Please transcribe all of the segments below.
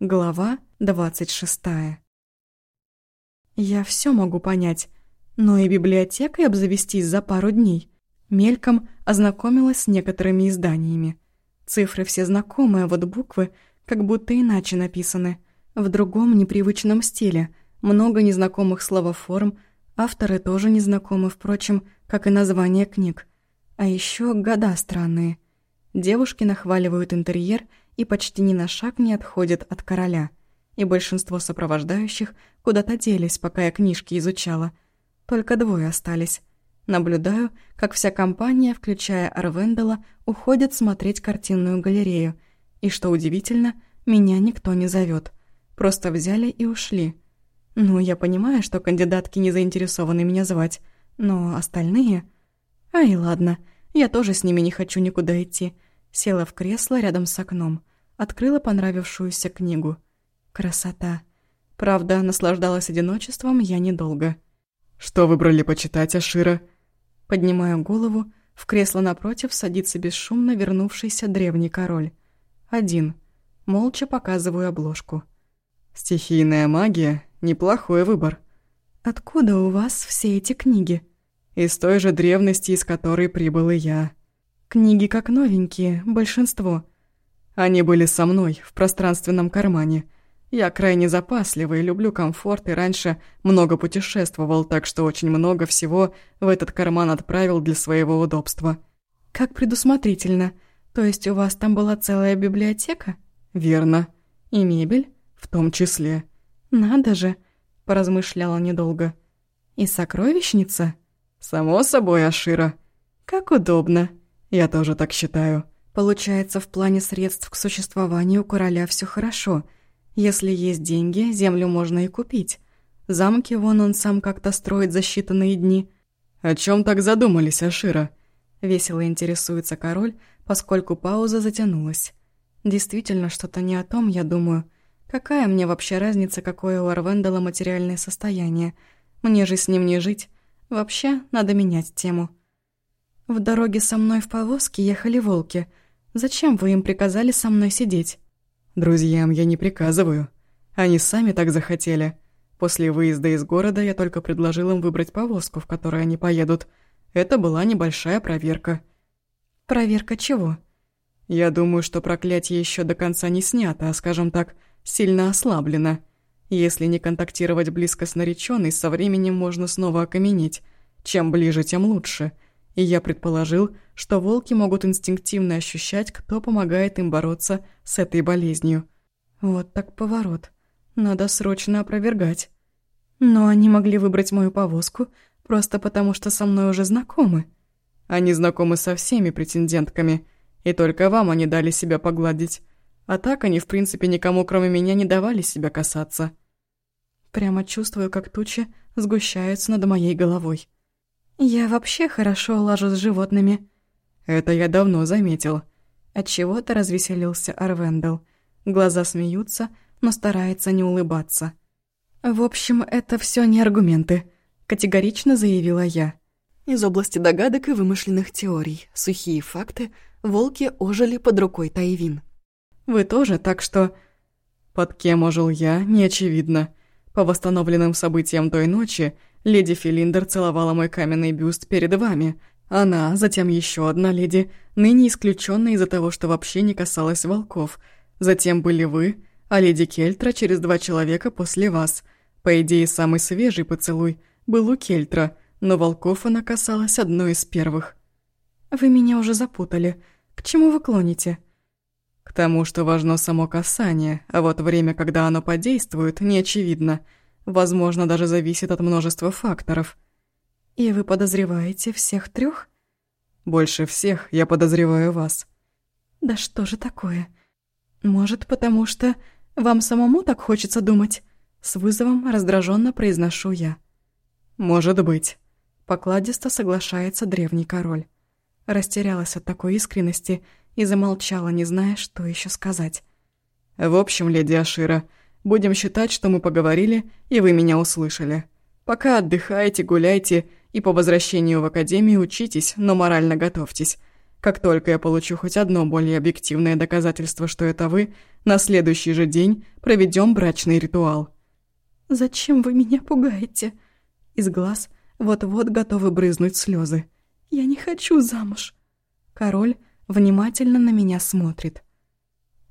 Глава двадцать шестая. Я все могу понять, но и библиотекой обзавестись за пару дней. Мельком ознакомилась с некоторыми изданиями. Цифры все знакомые, вот буквы как будто иначе написаны. В другом непривычном стиле, много незнакомых словоформ, авторы тоже незнакомы, впрочем, как и название книг. А еще года странные. Девушки нахваливают интерьер и почти ни на шаг не отходят от короля. И большинство сопровождающих куда-то делись, пока я книжки изучала. Только двое остались. Наблюдаю, как вся компания, включая Арвендела, уходит смотреть картинную галерею. И что удивительно, меня никто не зовет. Просто взяли и ушли. Ну, я понимаю, что кандидатки не заинтересованы меня звать, но остальные... Ай, ладно, я тоже с ними не хочу никуда идти. Села в кресло рядом с окном. Открыла понравившуюся книгу. Красота. Правда, наслаждалась одиночеством я недолго. «Что выбрали почитать, Ашира?» Поднимаю голову, в кресло напротив садится бесшумно вернувшийся древний король. Один. Молча показываю обложку. «Стихийная магия — неплохой выбор». «Откуда у вас все эти книги?» «Из той же древности, из которой прибыл и я». Книги как новенькие, большинство. Они были со мной, в пространственном кармане. Я крайне запасливый, люблю комфорт и раньше много путешествовал, так что очень много всего в этот карман отправил для своего удобства. Как предусмотрительно. То есть у вас там была целая библиотека? Верно. И мебель? В том числе. Надо же, поразмышляла недолго. И сокровищница? Само собой, Ашира. Как удобно. Я тоже так считаю. Получается, в плане средств к существованию у короля все хорошо. Если есть деньги, землю можно и купить. Замки вон он сам как-то строит за считанные дни. О чем так задумались, Ашира? Весело интересуется король, поскольку пауза затянулась. Действительно, что-то не о том, я думаю. Какая мне вообще разница, какое у Арвендела материальное состояние? Мне же с ним не жить. Вообще, надо менять тему. В дороге со мной в повозке ехали волки. Зачем вы им приказали со мной сидеть? Друзьям я не приказываю. Они сами так захотели. После выезда из города я только предложил им выбрать повозку, в которой они поедут. Это была небольшая проверка. Проверка чего? Я думаю, что проклятие еще до конца не снято, а, скажем так, сильно ослаблено. Если не контактировать близко с нареченной, со временем можно снова окаменеть. Чем ближе, тем лучше — и я предположил, что волки могут инстинктивно ощущать, кто помогает им бороться с этой болезнью. Вот так поворот. Надо срочно опровергать. Но они могли выбрать мою повозку просто потому, что со мной уже знакомы. Они знакомы со всеми претендентками, и только вам они дали себя погладить. А так они, в принципе, никому, кроме меня, не давали себя касаться. Прямо чувствую, как тучи сгущаются над моей головой. «Я вообще хорошо лажу с животными». «Это я давно заметил». Отчего-то развеселился Арвендел. Глаза смеются, но старается не улыбаться. «В общем, это все не аргументы», — категорично заявила я. Из области догадок и вымышленных теорий, сухие факты, волки ожили под рукой Тайвин. «Вы тоже, так что...» «Под кем ожил я, не очевидно. По восстановленным событиям той ночи Леди Филиндер целовала мой каменный бюст перед вами. Она, затем еще одна леди, ныне исключенная из-за того, что вообще не касалась волков. Затем были вы, а леди Кельтра через два человека после вас. По идее, самый свежий поцелуй был у Кельтра, но волков она касалась одной из первых. «Вы меня уже запутали. К чему вы клоните?» «К тому, что важно само касание, а вот время, когда оно подействует, не очевидно». Возможно, даже зависит от множества факторов. И вы подозреваете всех трех? Больше всех я подозреваю вас. Да что же такое? Может, потому что вам самому так хочется думать? С вызовом раздраженно произношу я. Может быть. Покладисто соглашается древний король. Растерялась от такой искренности и замолчала, не зная, что еще сказать. «В общем, леди Ашира, Будем считать, что мы поговорили, и вы меня услышали. Пока отдыхайте, гуляйте, и по возвращению в академию учитесь, но морально готовьтесь. Как только я получу хоть одно более объективное доказательство, что это вы, на следующий же день проведем брачный ритуал». «Зачем вы меня пугаете?» Из глаз вот-вот готовы брызнуть слезы. «Я не хочу замуж». Король внимательно на меня смотрит.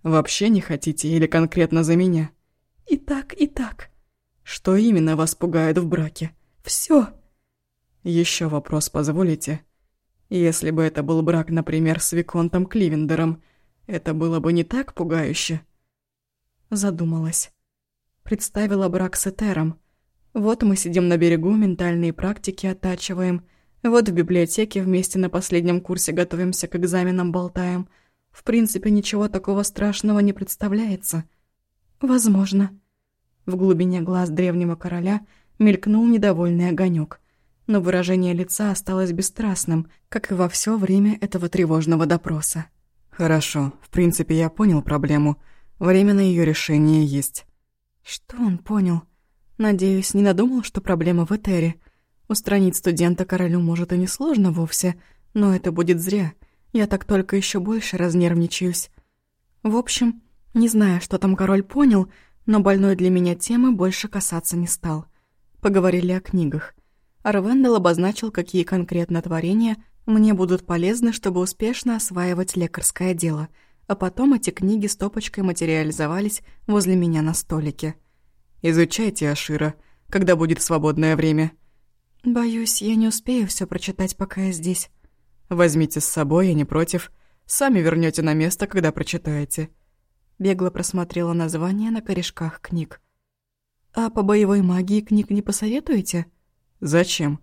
«Вообще не хотите или конкретно за меня?» «И так, и так». «Что именно вас пугает в браке?» «Всё». Еще вопрос позволите?» Если бы это был брак, например, с Виконтом Кливендером, это было бы не так пугающе. Задумалась. Представила брак с Этером. Вот мы сидим на берегу, ментальные практики оттачиваем. Вот в библиотеке вместе на последнем курсе готовимся к экзаменам, болтаем. В принципе, ничего такого страшного не представляется. Возможно. В глубине глаз древнего короля мелькнул недовольный огонек но выражение лица осталось бесстрастным, как и во все время этого тревожного допроса. «Хорошо, в принципе, я понял проблему. Время на ее решение есть». Что он понял? Надеюсь, не надумал, что проблема в Этере. Устранить студента королю может и не сложно вовсе, но это будет зря. Я так только еще больше разнервничаюсь. В общем, не знаю, что там король понял, но больной для меня темы больше касаться не стал. Поговорили о книгах. Арвендел обозначил, какие конкретно творения мне будут полезны, чтобы успешно осваивать лекарское дело, а потом эти книги стопочкой материализовались возле меня на столике. «Изучайте Ашира, когда будет свободное время». «Боюсь, я не успею все прочитать, пока я здесь». «Возьмите с собой, я не против. Сами вернете на место, когда прочитаете». Бегло просмотрела название на корешках книг. «А по боевой магии книг не посоветуете?» «Зачем?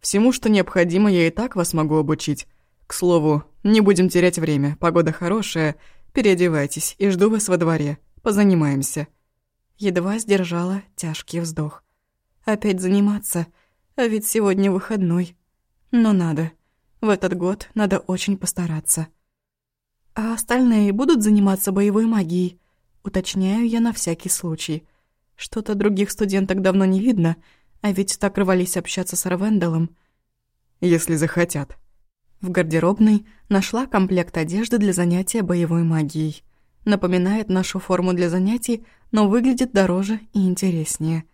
Всему, что необходимо, я и так вас могу обучить. К слову, не будем терять время, погода хорошая. Переодевайтесь и жду вас во дворе. Позанимаемся». Едва сдержала тяжкий вздох. «Опять заниматься? А ведь сегодня выходной. Но надо. В этот год надо очень постараться». «А остальные будут заниматься боевой магией?» Уточняю я на всякий случай. Что-то других студенток давно не видно — а ведь так рвались общаться с Равенделом. Если захотят. В гардеробной нашла комплект одежды для занятия боевой магией. Напоминает нашу форму для занятий, но выглядит дороже и интереснее.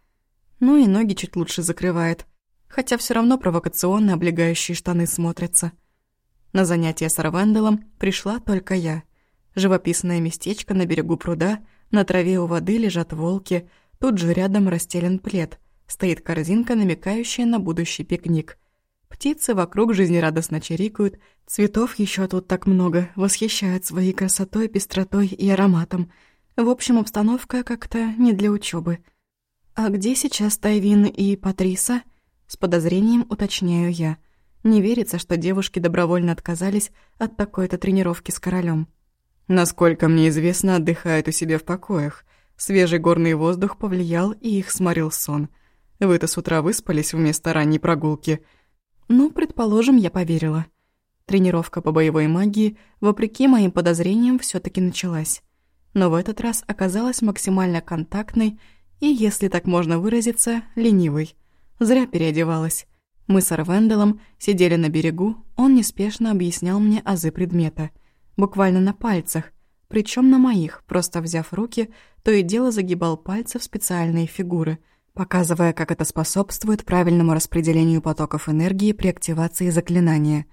Ну и ноги чуть лучше закрывает. Хотя все равно провокационно облегающие штаны смотрятся. На занятия с Равенделом пришла только я. Живописное местечко на берегу пруда, на траве у воды лежат волки, тут же рядом расстелен плед — Стоит корзинка, намекающая на будущий пикник. Птицы вокруг жизнерадостно чирикают, цветов еще тут так много, восхищают своей красотой, пестротой и ароматом. В общем, обстановка как-то не для учебы. «А где сейчас Тайвин и Патриса?» С подозрением уточняю я. Не верится, что девушки добровольно отказались от такой-то тренировки с королем. Насколько мне известно, отдыхают у себя в покоях. Свежий горный воздух повлиял, и их сморил сон — вы-то с утра выспались вместо ранней прогулки. Ну, предположим, я поверила. Тренировка по боевой магии, вопреки моим подозрениям, все таки началась. Но в этот раз оказалась максимально контактной и, если так можно выразиться, ленивой. Зря переодевалась. Мы с Арвенделом сидели на берегу, он неспешно объяснял мне азы предмета. Буквально на пальцах, причем на моих, просто взяв руки, то и дело загибал пальцы в специальные фигуры — показывая, как это способствует правильному распределению потоков энергии при активации заклинания.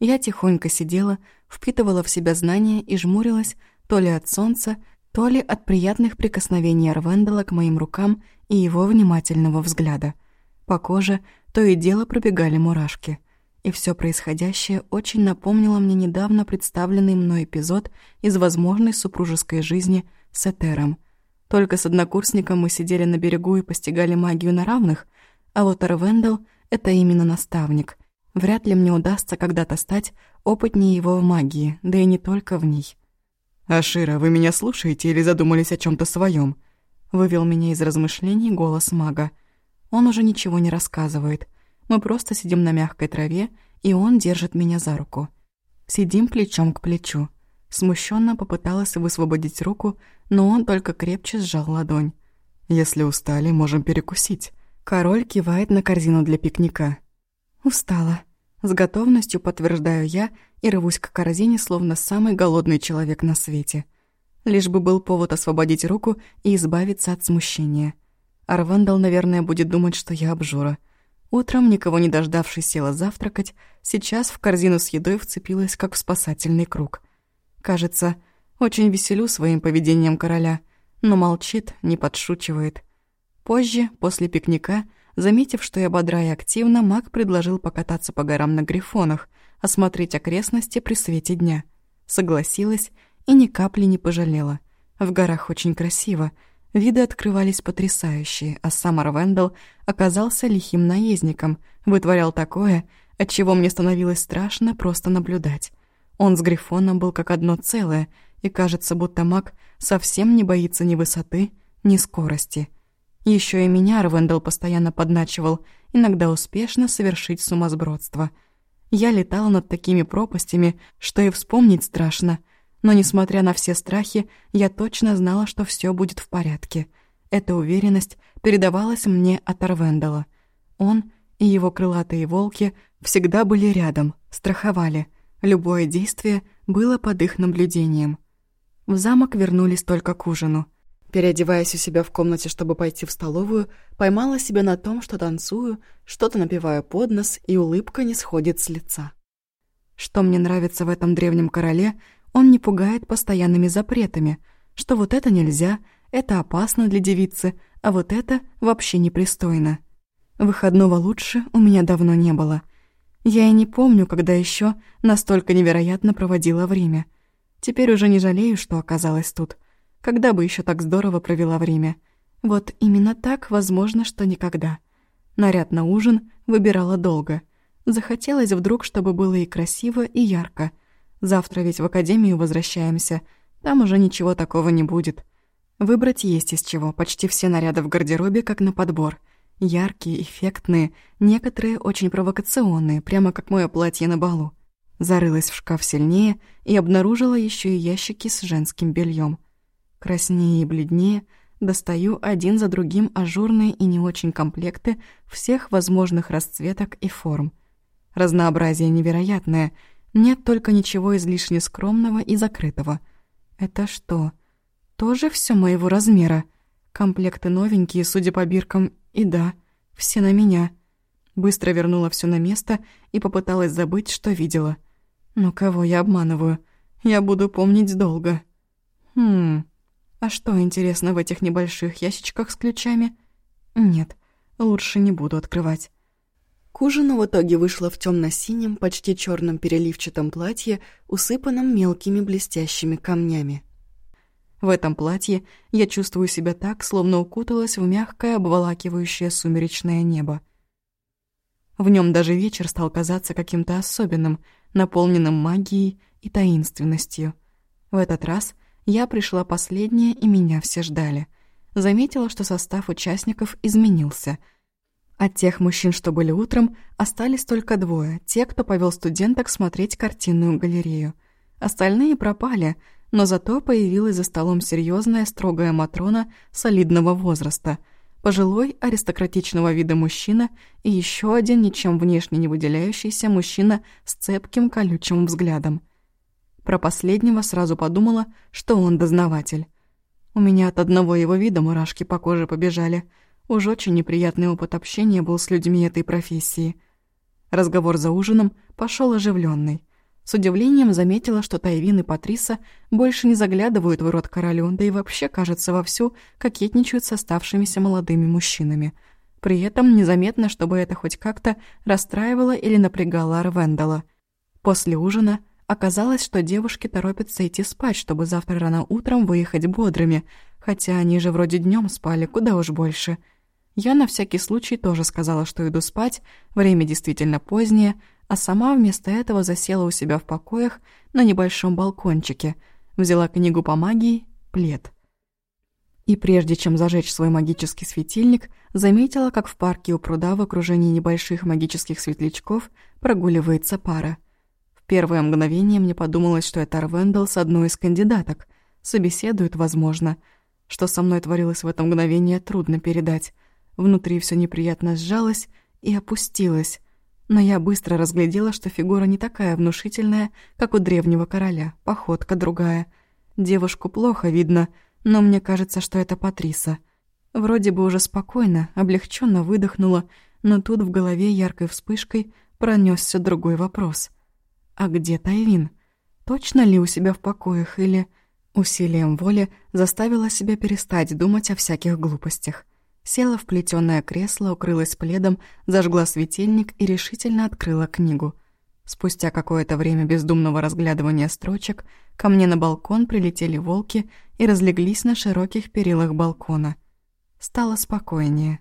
Я тихонько сидела, впитывала в себя знания и жмурилась то ли от солнца, то ли от приятных прикосновений Арвендела к моим рукам и его внимательного взгляда. По коже то и дело пробегали мурашки. И все происходящее очень напомнило мне недавно представленный мной эпизод из возможной супружеской жизни с Этером — только с однокурсником мы сидели на берегу и постигали магию на равных, а вот Арвендел — это именно наставник. Вряд ли мне удастся когда-то стать опытнее его в магии, да и не только в ней. «Ашира, вы меня слушаете или задумались о чем то своем? Вывел меня из размышлений голос мага. Он уже ничего не рассказывает. Мы просто сидим на мягкой траве, и он держит меня за руку. Сидим плечом к плечу. Смущенно попыталась высвободить руку, но он только крепче сжал ладонь. «Если устали, можем перекусить». Король кивает на корзину для пикника. «Устала. С готовностью подтверждаю я и рвусь к корзине, словно самый голодный человек на свете. Лишь бы был повод освободить руку и избавиться от смущения. Арвандал, наверное, будет думать, что я обжора. Утром, никого не дождавшись, села завтракать, сейчас в корзину с едой вцепилась, как в спасательный круг. Кажется, очень веселю своим поведением короля, но молчит, не подшучивает. Позже, после пикника, заметив, что я бодра и активна, маг предложил покататься по горам на грифонах, осмотреть окрестности при свете дня. Согласилась и ни капли не пожалела. В горах очень красиво, виды открывались потрясающие, а сам Арвендел оказался лихим наездником, вытворял такое, от чего мне становилось страшно просто наблюдать. Он с Грифоном был как одно целое, и кажется, будто маг совсем не боится ни высоты, ни скорости. Еще и меня Арвендел постоянно подначивал, иногда успешно совершить сумасбродство. Я летала над такими пропастями, что и вспомнить страшно — но, несмотря на все страхи, я точно знала, что все будет в порядке. Эта уверенность передавалась мне от Арвендала. Он и его крылатые волки всегда были рядом, страховали. Любое действие было под их наблюдением. В замок вернулись только к ужину. Переодеваясь у себя в комнате, чтобы пойти в столовую, поймала себя на том, что танцую, что-то напиваю под нос, и улыбка не сходит с лица. Что мне нравится в этом древнем короле, он не пугает постоянными запретами, что вот это нельзя, это опасно для девицы, а вот это вообще непристойно. Выходного лучше у меня давно не было. Я и не помню, когда еще настолько невероятно проводила время. Теперь уже не жалею, что оказалась тут. Когда бы еще так здорово провела время? Вот именно так, возможно, что никогда. Наряд на ужин выбирала долго. Захотелось вдруг, чтобы было и красиво, и ярко — Завтра ведь в академию возвращаемся. Там уже ничего такого не будет. Выбрать есть из чего. Почти все наряды в гардеробе как на подбор. Яркие, эффектные, некоторые очень провокационные, прямо как мое платье на балу. Зарылась в шкаф сильнее и обнаружила еще и ящики с женским бельем. Краснее и бледнее достаю один за другим ажурные и не очень комплекты всех возможных расцветок и форм. Разнообразие невероятное — нет только ничего излишне скромного и закрытого. Это что, тоже все моего размера? Комплекты новенькие, судя по биркам, и да, все на меня. Быстро вернула все на место и попыталась забыть, что видела. Но кого я обманываю? Я буду помнить долго. Хм, а что интересно в этих небольших ящичках с ключами? Нет, лучше не буду открывать. К ужину в итоге вышла в темно-синем, почти черном переливчатом платье, усыпанном мелкими блестящими камнями. В этом платье я чувствую себя так, словно укуталась в мягкое, обволакивающее сумеречное небо. В нем даже вечер стал казаться каким-то особенным, наполненным магией и таинственностью. В этот раз я пришла последняя, и меня все ждали. Заметила, что состав участников изменился — от тех мужчин, что были утром, остались только двое, те, кто повел студенток смотреть картинную галерею. Остальные пропали, но зато появилась за столом серьезная, строгая Матрона солидного возраста, пожилой аристократичного вида мужчина и еще один ничем внешне не выделяющийся мужчина с цепким колючим взглядом. Про последнего сразу подумала, что он дознаватель. У меня от одного его вида мурашки по коже побежали – Уж очень неприятный опыт общения был с людьми этой профессии. Разговор за ужином пошел оживленный. С удивлением заметила, что Тайвин и Патриса больше не заглядывают в рот королю, да и вообще, кажется, вовсю кокетничают с оставшимися молодыми мужчинами. При этом незаметно, чтобы это хоть как-то расстраивало или напрягало Арвендала. После ужина оказалось, что девушки торопятся идти спать, чтобы завтра рано утром выехать бодрыми, хотя они же вроде днем спали, куда уж больше – я на всякий случай тоже сказала, что иду спать, время действительно позднее, а сама вместо этого засела у себя в покоях на небольшом балкончике, взяла книгу по магии, плед. И прежде чем зажечь свой магический светильник, заметила, как в парке у пруда в окружении небольших магических светлячков прогуливается пара. В первое мгновение мне подумалось, что это Арвендел с одной из кандидаток. Собеседуют, возможно. Что со мной творилось в это мгновение, трудно передать. Внутри все неприятно сжалось и опустилось. Но я быстро разглядела, что фигура не такая внушительная, как у древнего короля, походка другая. Девушку плохо видно, но мне кажется, что это Патриса. Вроде бы уже спокойно, облегченно выдохнула, но тут в голове яркой вспышкой пронесся другой вопрос. «А где Тайвин? Точно ли у себя в покоях или...» Усилием воли заставила себя перестать думать о всяких глупостях. Села в плетёное кресло, укрылась пледом, зажгла светильник и решительно открыла книгу. Спустя какое-то время бездумного разглядывания строчек ко мне на балкон прилетели волки и разлеглись на широких перилах балкона. Стало спокойнее.